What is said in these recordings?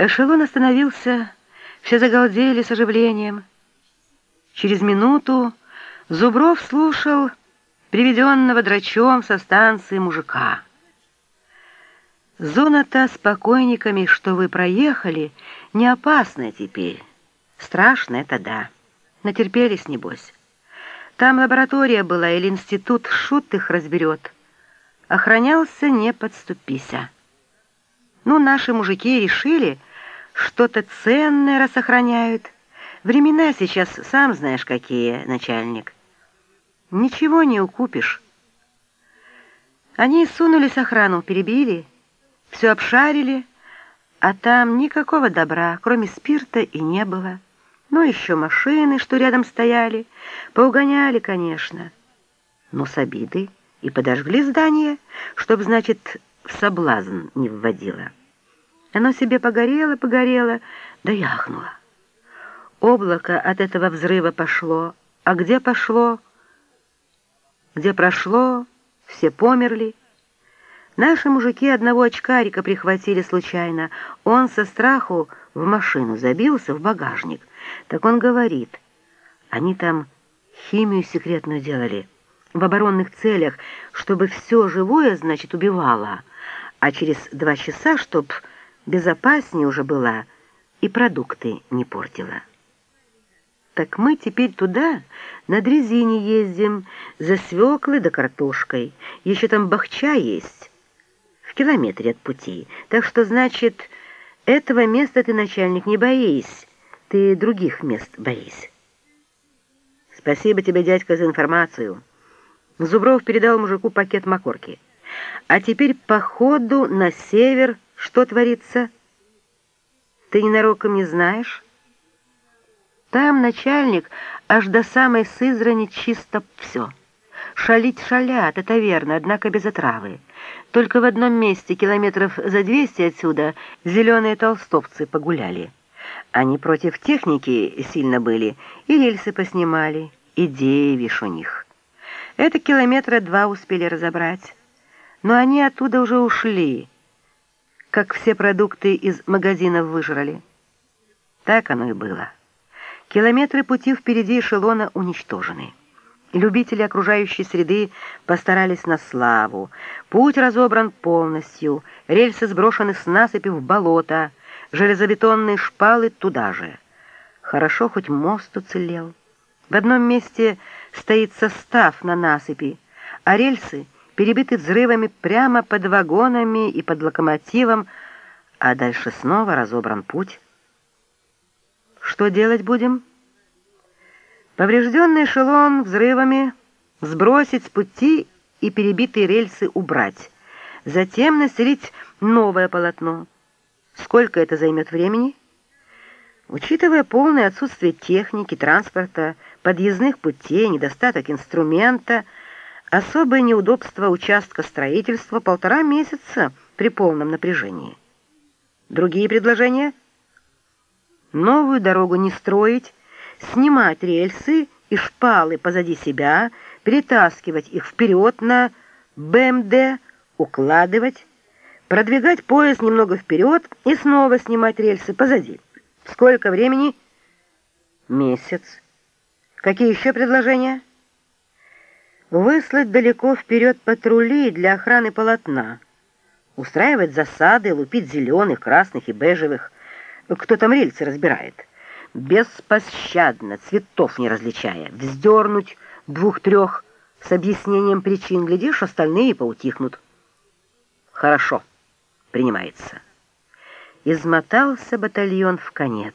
Эшелон остановился, все загалдели с оживлением. Через минуту Зубров слушал приведенного драчом со станции мужика. Зона-то с покойниками, что вы проехали, не опасная теперь. Страшно это да. Натерпелись, небось. Там лаборатория была или институт, шут их разберет. Охранялся, не подступися. Ну, наши мужики решили, что-то ценное раз охраняют. Времена сейчас, сам знаешь, какие, начальник. Ничего не укупишь. Они сунулись охрану, перебили, все обшарили, а там никакого добра, кроме спирта, и не было. Ну, еще машины, что рядом стояли, поугоняли, конечно. Но с обидой и подожгли здание, чтоб, значит, в соблазн не вводило. Оно себе погорело, погорело, да яхнуло. Облако от этого взрыва пошло, а где пошло, где прошло, все померли. Наши мужики одного очкарика прихватили случайно. Он со страху в машину забился в багажник. Так он говорит, они там химию секретную делали, в оборонных целях, чтобы все живое, значит, убивало, а через два часа, чтоб безопаснее уже была и продукты не портила. Так мы теперь туда на дрезине ездим, за свеклой да картошкой. Еще там бахча есть, в километре от пути. Так что, значит, этого места ты, начальник, не боись, ты других мест боись. Спасибо тебе, дядька, за информацию. Зубров передал мужику пакет макорки. А теперь по ходу на север что творится? Ты ненароком не знаешь? Там начальник аж до самой Сызрани чисто все. Шалить шалят, это верно, однако без отравы. Только в одном месте, километров за двести отсюда, зеленые толстовцы погуляли. Они против техники сильно были, и рельсы поснимали, идеи вишь у них. Это километра два успели разобрать. Но они оттуда уже ушли, как все продукты из магазинов выжрали. Так оно и было. Километры пути впереди эшелона уничтожены. Любители окружающей среды постарались на славу. Путь разобран полностью, рельсы сброшены с насыпи в болото, железобетонные шпалы туда же. Хорошо, хоть мост уцелел. В одном месте стоит состав на насыпи, а рельсы перебиты взрывами прямо под вагонами и под локомотивом, а дальше снова разобран путь. Что делать будем? Поврежденный эшелон взрывами сбросить с пути и перебитые рельсы убрать. Затем населить новое полотно. Сколько это займет времени? Учитывая полное отсутствие техники, транспорта, подъездных путей, недостаток инструмента, особое неудобство участка строительства полтора месяца при полном напряжении. Другие предложения? Новую дорогу не строить, снимать рельсы и шпалы позади себя, перетаскивать их вперед на БМД, укладывать, продвигать поезд немного вперед и снова снимать рельсы позади. Сколько времени? Месяц. Какие еще предложения? Выслать далеко вперед патрули для охраны полотна. Устраивать засады, лупить зеленых, красных и бежевых. Кто там рельсы разбирает? Беспощадно, цветов не различая. Вздернуть двух-трех с объяснением причин. Глядишь, остальные поутихнут. Хорошо принимается. Измотался батальон в конец.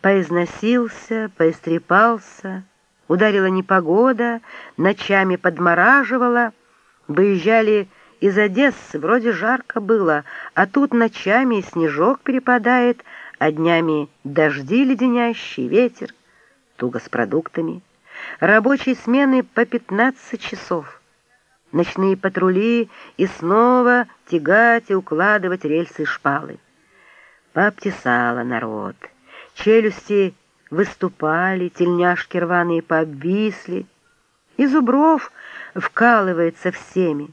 Поизносился, поистрепался, ударила непогода, ночами подмораживала. Выезжали из Одессы, вроде жарко было, а тут ночами снежок перепадает, а днями дожди леденящий, ветер, туго с продуктами. Рабочие смены по 15 часов ночные патрули и снова тягать и укладывать рельсы и шпалы. Пообтесало народ, челюсти выступали, тельняшки рваные пообвисли, и Зубров вкалывается всеми.